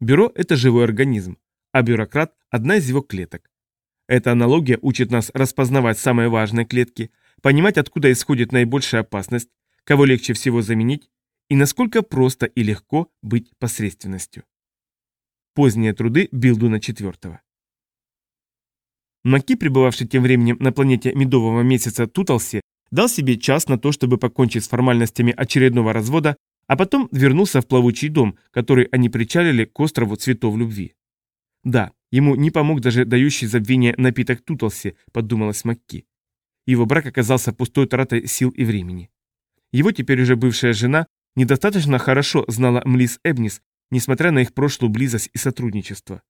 Бюро – это живой организм, а бюрократ – одна из его клеток. Эта аналогия учит нас распознавать самые важные клетки, понимать, откуда исходит наибольшая опасность, кого легче всего заменить и насколько просто и легко быть посредственностью. Поздние труды Билдуна IV. Маки, пребывавший тем временем на планете медового месяца Туталси, дал себе час на то, чтобы покончить с формальностями очередного развода, а потом вернулся в плавучий дом, который они причалили к острову цветов любви. Да, ему не помог даже дающий забвение напиток Туталси, подумалось Макки. Его брак оказался пустой тратой сил и времени. Его теперь уже бывшая жена недостаточно хорошо знала Млис Эбнис, несмотря на их прошлую близость и сотрудничество.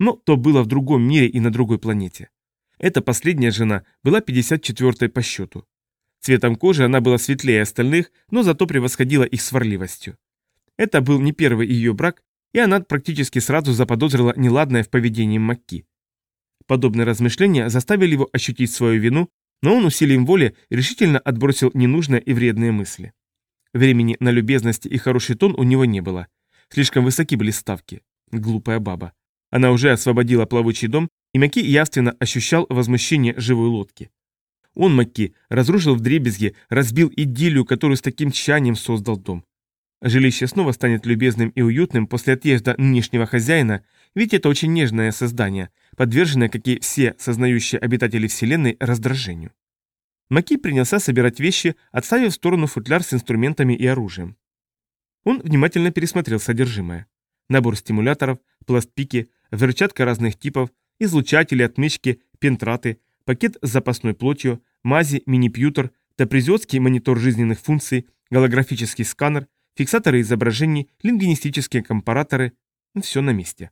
Но то было в другом мире и на другой планете. Эта последняя жена была 54-й по счету. Цветом кожи она была светлее остальных, но зато превосходила их сварливостью. Это был не первый ее брак, и она практически сразу заподозрила неладное в поведении Макки. Подобные размышления заставили его ощутить свою вину, но он усилием воли решительно отбросил ненужные и вредные мысли. Времени на любезности и хороший тон у него не было. Слишком высоки были ставки. Глупая баба. Она уже освободила плавучий дом, и Маки явственно ощущал возмущение живой лодки. Он, Маки, разрушил вдребезги, разбил идиллию, которую с таким тщанием создал дом. Жилище снова станет любезным и уютным после отъезда нынешнего хозяина, ведь это очень нежное создание, подверженное, как и все сознающие обитатели Вселенной, раздражению. Маки принялся собирать вещи, отставив в сторону футляр с инструментами и оружием. Он внимательно пересмотрел содержимое. Набор стимуляторов, пластпики, взрывчатка разных типов, излучатели, отмычки, пентраты, пакет с запасной плотью, мази, мини-пьютер, топризиотский монитор жизненных функций, голографический сканер, фиксаторы изображений, лингвинистические компараторы – все на месте.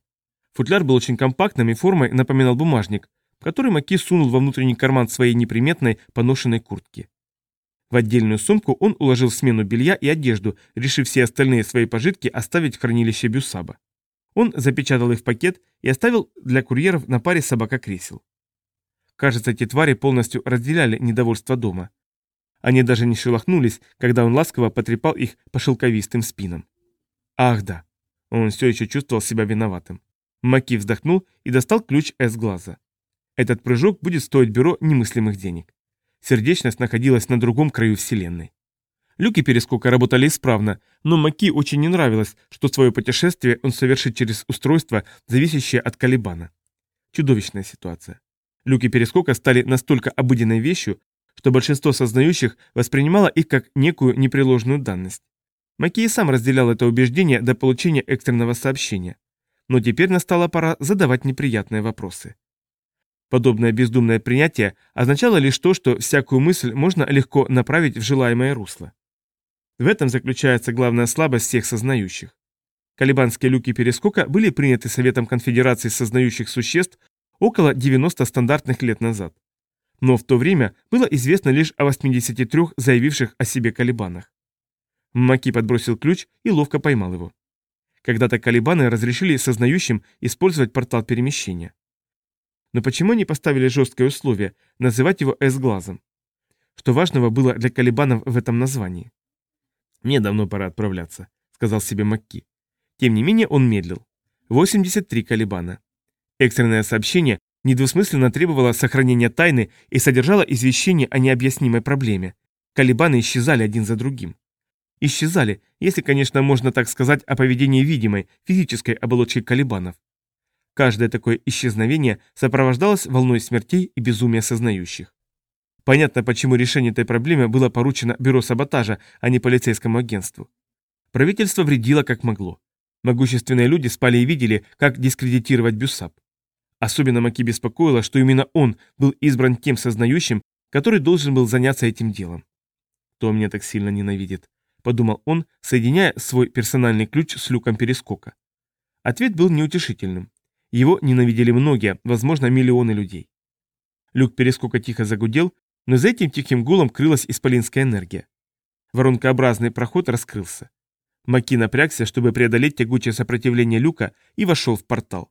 Футляр был очень компактным и формой напоминал бумажник, который Маки сунул во внутренний карман своей неприметной поношенной куртки. В отдельную сумку он уложил смену белья и одежду, решив все остальные свои пожитки оставить в хранилище Бюсаба. Он запечатал их в пакет и оставил для курьеров на паре собака-кресел. Кажется, эти твари полностью разделяли недовольство дома. Они даже не шелохнулись, когда он ласково потрепал их по шелковистым спинам. Ах да, он все еще чувствовал себя виноватым. Маки вздохнул и достал ключ С-глаза. Этот прыжок будет стоить бюро немыслимых денег. Сердечность находилась на другом краю Вселенной. Люки перескока работали исправно, но Маки очень не нравилось, что свое путешествие он совершит через устройство, зависящее от Калибана. Чудовищная ситуация. Люки перескока стали настолько обыденной вещью, что большинство сознающих воспринимало их как некую непреложную данность. Маки и сам разделял это убеждение до получения экстренного сообщения. Но теперь настала пора задавать неприятные вопросы. Подобное бездумное принятие означало лишь то, что всякую мысль можно легко направить в желаемое русло. В этом заключается главная слабость всех сознающих. Калибанские люки перескока были приняты Советом Конфедерации сознающих существ около 90 стандартных лет назад. Но в то время было известно лишь о 83 заявивших о себе калибанах. Маки подбросил ключ и ловко поймал его. Когда-то калибаны разрешили сознающим использовать портал перемещения. Но почему не поставили жесткое условие называть его S-глазом? Что важного было для колебанов в этом названии? «Мне давно пора отправляться», — сказал себе Макки. Тем не менее он медлил. 83 колебана. Экстренное сообщение недвусмысленно требовало сохранения тайны и содержало извещение о необъяснимой проблеме. Колебаны исчезали один за другим. Исчезали, если, конечно, можно так сказать о поведении видимой, физической оболочки колебанов. Каждое такое исчезновение сопровождалось волной смертей и безумия сознающих. Понятно, почему решение этой проблемы было поручено бюро саботажа, а не полицейскому агентству. Правительство вредило как могло. Могущественные люди спали и видели, как дискредитировать Бюссап. Особенно Маки беспокоило, что именно он был избран тем сознающим, который должен был заняться этим делом. «Кто меня так сильно ненавидит?» – подумал он, соединяя свой персональный ключ с люком перескока. Ответ был неутешительным. Его ненавидели многие, возможно, миллионы людей. Люк перескока тихо загудел, но за этим тихим гулом крылась исполинская энергия. Воронкообразный проход раскрылся. Маки напрягся, чтобы преодолеть тягучее сопротивление люка, и вошел в портал.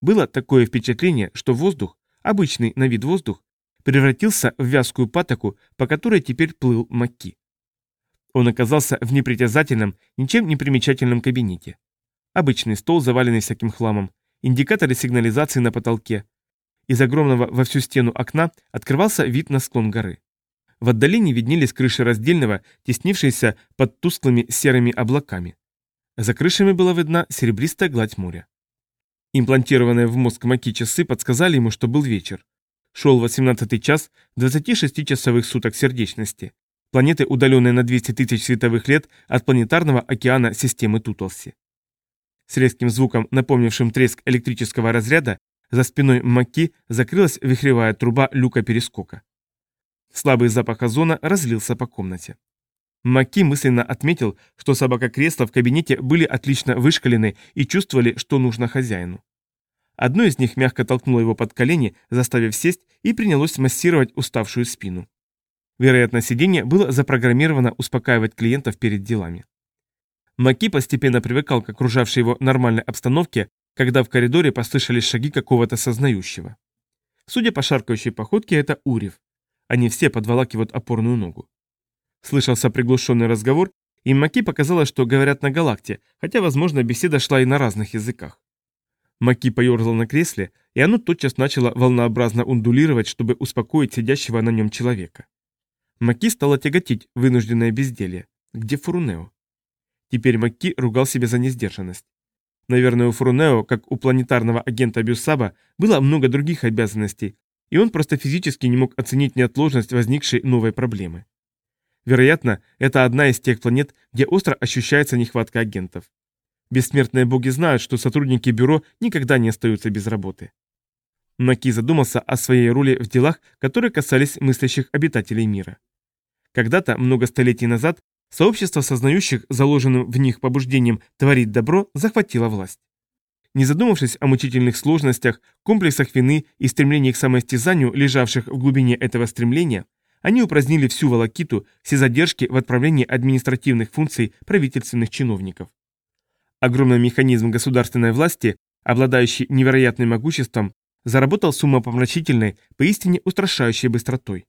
Было такое впечатление, что воздух, обычный на вид воздух, превратился в вязкую патоку, по которой теперь плыл Маки. Он оказался в непритязательном, ничем не примечательном кабинете. обычный стол, заваленный всяким хламом, индикаторы сигнализации на потолке. Из огромного во всю стену окна открывался вид на склон горы. В отдалении виднелись крыши раздельного, теснившиеся под тусклыми серыми облаками. За крышами была видна серебристая гладь моря. Имплантированные в мозг Маки часы подсказали ему, что был вечер. Шел 18-й час 26-часовых суток сердечности. Планеты, удаленные на 200 тысяч световых лет от планетарного океана системы Тутолси. С резким звуком, напомнившим треск электрического разряда, за спиной Маки закрылась вихревая труба люка перескока. Слабый запах озона разлился по комнате. Маки мысленно отметил, что собака-кресла в кабинете были отлично вышкалены и чувствовали, что нужно хозяину. Одно из них мягко толкнуло его под колени, заставив сесть, и принялось массировать уставшую спину. Вероятно, сиденье было запрограммировано успокаивать клиентов перед делами. Маки постепенно привыкал к окружавшей его нормальной обстановке, когда в коридоре послышались шаги какого-то сознающего. Судя по шаркающей походке, это Урев. Они все подволакивают опорную ногу. Слышался приглушенный разговор, и Маки показалось, что говорят на галакте, хотя, возможно, беседа шла и на разных языках. Маки поерзал на кресле, и оно тотчас начало волнообразно ундулировать, чтобы успокоить сидящего на нем человека. Маки стало тяготить вынужденное безделье. Где Фурунео? Теперь Маки ругал себя за несдержанность. Наверное, у Фурунео, как у планетарного агента Бюссаба, было много других обязанностей, и он просто физически не мог оценить неотложность возникшей новой проблемы. Вероятно, это одна из тех планет, где остро ощущается нехватка агентов. Бессмертные боги знают, что сотрудники бюро никогда не остаются без работы. Маки задумался о своей роли в делах, которые касались мыслящих обитателей мира. Когда-то, много столетий назад, сообщество сознающих, заложенным в них побуждением творить добро, захватило власть. Не задумавшись о мучительных сложностях, комплексах вины и стремлении к самоистязанию, лежавших в глубине этого стремления, они упразднили всю волокиту, все задержки в отправлении административных функций правительственных чиновников. Огромный механизм государственной власти, обладающий невероятным могуществом, заработал с умопомрачительной, поистине устрашающей быстротой.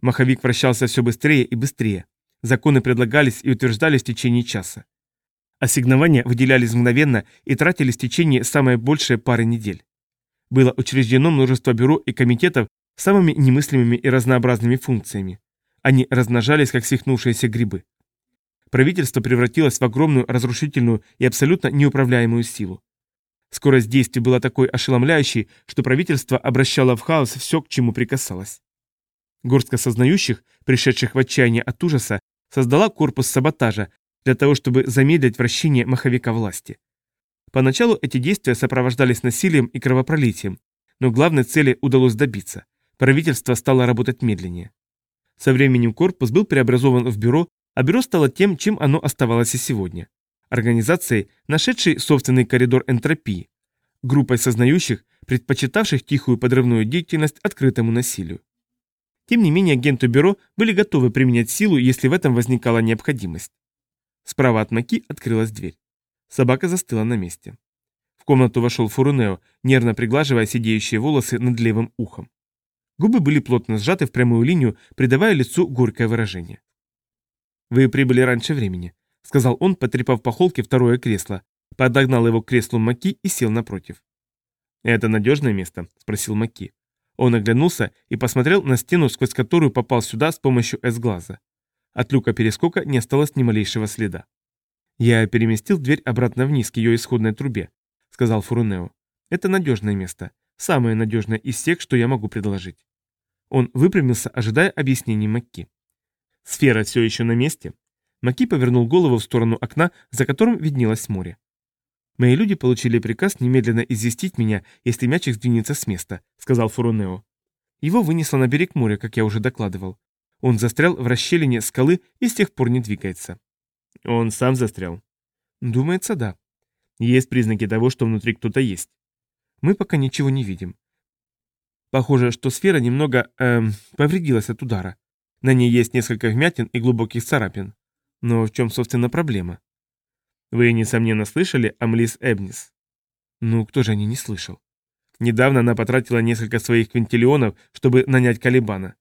Маховик вращался все быстрее и быстрее. Законы предлагались и утверждались в течение часа. Ассигнования выделялись мгновенно и тратились в течение самой большей пары недель. Было учреждено множество бюро и комитетов самыми немыслимыми и разнообразными функциями. Они размножались, как свихнувшиеся грибы. Правительство превратилось в огромную, разрушительную и абсолютно неуправляемую силу. Скорость действий была такой ошеломляющей, что правительство обращало в хаос все, к чему прикасалось. Горстка сознающих, пришедших в отчаяние от ужаса, создала корпус саботажа для того, чтобы замедлить вращение маховика власти. Поначалу эти действия сопровождались насилием и кровопролитием, но главной цели удалось добиться. Правительство стало работать медленнее. Со временем корпус был преобразован в бюро, а бюро стало тем, чем оно оставалось и сегодня. Организацией, нашедшей собственный коридор энтропии. Группой сознающих, предпочитавших тихую подрывную деятельность открытому насилию. Тем не менее, агенты бюро были готовы применять силу, если в этом возникала необходимость. Справа от Маки открылась дверь. Собака застыла на месте. В комнату вошел Фурунео, нервно приглаживая сидеющие волосы над левым ухом. Губы были плотно сжаты в прямую линию, придавая лицу горькое выражение. «Вы прибыли раньше времени», — сказал он, потрепав по холке второе кресло, подогнал его к креслу Маки и сел напротив. «Это надежное место?» — спросил Маки. Он оглянулся и посмотрел на стену, сквозь которую попал сюда с помощью С-глаза. От люка перескока не осталось ни малейшего следа. «Я переместил дверь обратно вниз к ее исходной трубе», — сказал Фурунео. «Это надежное место, самое надежное из всех, что я могу предложить». Он выпрямился, ожидая объяснений Макки. «Сфера все еще на месте?» Маки повернул голову в сторону окна, за которым виднелось море. «Мои люди получили приказ немедленно известить меня, если мячик сдвинется с места», — сказал Фурунео. Его вынесло на берег моря, как я уже докладывал. Он застрял в расщелине скалы и с тех пор не двигается. Он сам застрял? Думается, да. Есть признаки того, что внутри кто-то есть. Мы пока ничего не видим. Похоже, что сфера немного, эм, повредилась от удара. На ней есть несколько вмятин и глубоких царапин. Но в чем, собственно, проблема? Вы, несомненно, слышали о Млис Эбнис? Ну, кто же о ней не слышал? Недавно она потратила несколько своих квинтиллионов, чтобы нанять Калибана.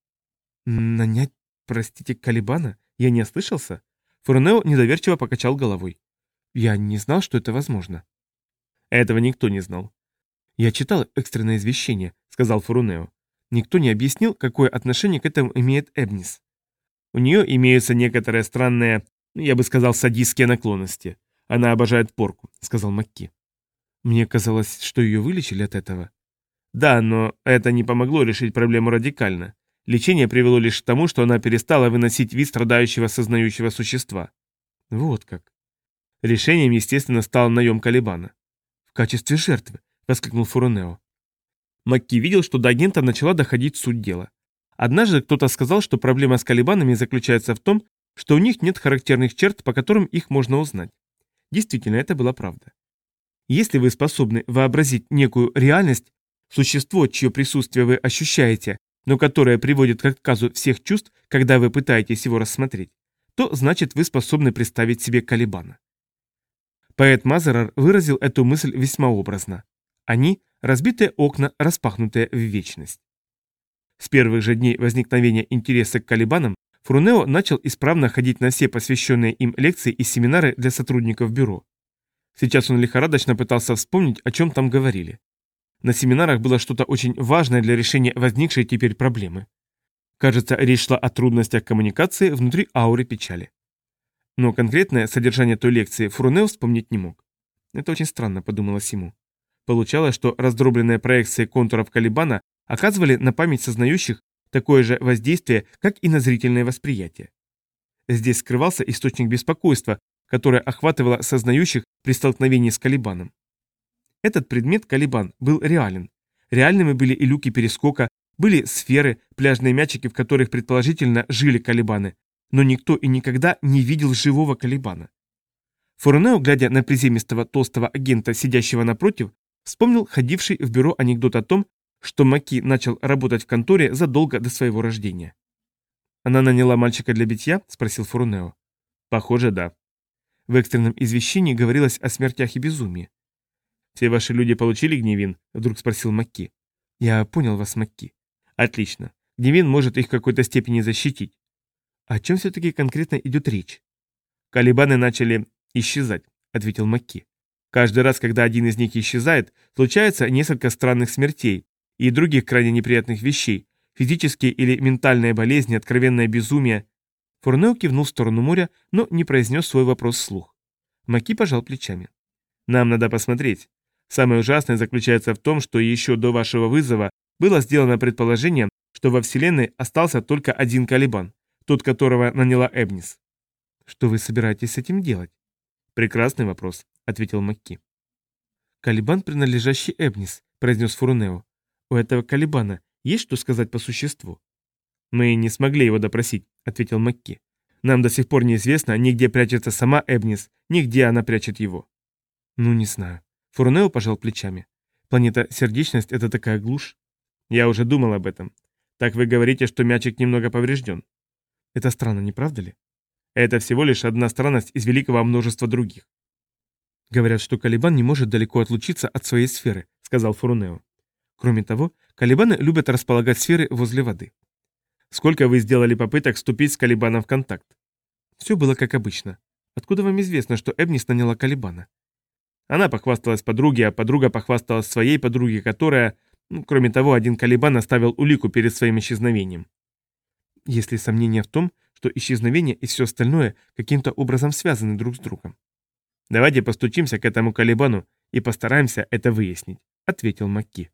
Нанять, простите, Калибана? Я не ослышался? Фурнео недоверчиво покачал головой. Я не знал, что это возможно. Этого никто не знал. Я читал экстренное извещение, сказал Фурунео. Никто не объяснил, какое отношение к этому имеет Эбнис. У нее имеются некоторые странные, ну, я бы сказал, садистские наклонности. Она обожает порку, сказал Макки. Мне казалось, что ее вылечили от этого. Да, но это не помогло решить проблему радикально. Лечение привело лишь к тому, что она перестала выносить вид страдающего сознающего существа. Вот как. Решением, естественно, стал наем Калибана. В качестве жертвы, воскликнул Фурунео. Макки видел, что до агента начала доходить суть дела. Однажды кто-то сказал, что проблема с Калибанами заключается в том, что у них нет характерных черт, по которым их можно узнать. Действительно, это была правда. Если вы способны вообразить некую реальность, существо, чье присутствие вы ощущаете, но которое приводит к отказу всех чувств, когда вы пытаетесь его рассмотреть, то значит вы способны представить себе Калибана. Поэт Мазерар выразил эту мысль весьма образно. Они – разбитые окна, распахнутые в вечность. С первых же дней возникновения интереса к Калибанам Фрунео начал исправно ходить на все посвященные им лекции и семинары для сотрудников бюро. Сейчас он лихорадочно пытался вспомнить, о чем там говорили. На семинарах было что-то очень важное для решения возникшей теперь проблемы. Кажется, речь шла о трудностях коммуникации внутри ауры печали. Но конкретное содержание той лекции Фрунео вспомнить не мог. Это очень странно, подумалось ему. Получалось, что раздробленные проекции контуров Калибана оказывали на память сознающих такое же воздействие, как и на зрительное восприятие. Здесь скрывался источник беспокойства, которое охватывало сознающих при столкновении с Калибаном. Этот предмет, Калибан, был реален. Реальными были и люки перескока, были сферы, пляжные мячики, в которых предположительно жили Калибаны, но никто и никогда не видел живого Калибана. Фурнео, глядя на приземистого толстого агента, сидящего напротив, вспомнил ходивший в бюро анекдот о том, что Маки начал работать в конторе задолго до своего рождения. «Она наняла мальчика для битья?» – спросил Фурунео. «Похоже, да». В экстренном извещении говорилось о смертях и безумии. «Все ваши люди получили гневин?» – вдруг спросил Макки. «Я понял вас, Макки». «Отлично. Гневин может их в какой-то степени защитить». «О чем все-таки конкретно идет речь?» «Калибаны начали исчезать», – ответил Макки. «Каждый раз, когда один из них исчезает, случается несколько странных смертей и других крайне неприятных вещей, физические или ментальные болезни, откровенное безумие». Фурнео кивнул в сторону моря, но не произнес свой вопрос вслух. Маки пожал плечами. «Нам надо посмотреть. Самое ужасное заключается в том, что еще до вашего вызова было сделано предположение, что во Вселенной остался только один Калибан, тот, которого наняла Эбнис. Что вы собираетесь с этим делать? Прекрасный вопрос, ответил Макки. Калибан, принадлежащий Эбнис, произнес Фурунео. У этого Калибана есть что сказать по существу? Мы не смогли его допросить, ответил Макки. Нам до сих пор неизвестно, ни где прячется сама Эбнис, ни где она прячет его. Ну, не знаю. Фурнео пожал плечами. Планета Сердечность — это такая глушь. Я уже думал об этом. Так вы говорите, что мячик немного поврежден. Это странно, не правда ли? Это всего лишь одна странность из великого множества других. Говорят, что Калибан не может далеко отлучиться от своей сферы, сказал Фурунео. Кроме того, Калибаны любят располагать сферы возле воды. Сколько вы сделали попыток вступить с Калибаном в контакт? Все было как обычно. Откуда вам известно, что Эбнис наняла Калибана? Она похвасталась подруге, а подруга похвасталась своей подруге, которая... Ну, кроме того, один Калибан оставил улику перед своим исчезновением. Есть ли сомнения в том, что исчезновение и все остальное каким-то образом связаны друг с другом? Давайте постучимся к этому Калибану и постараемся это выяснить, ответил Макки.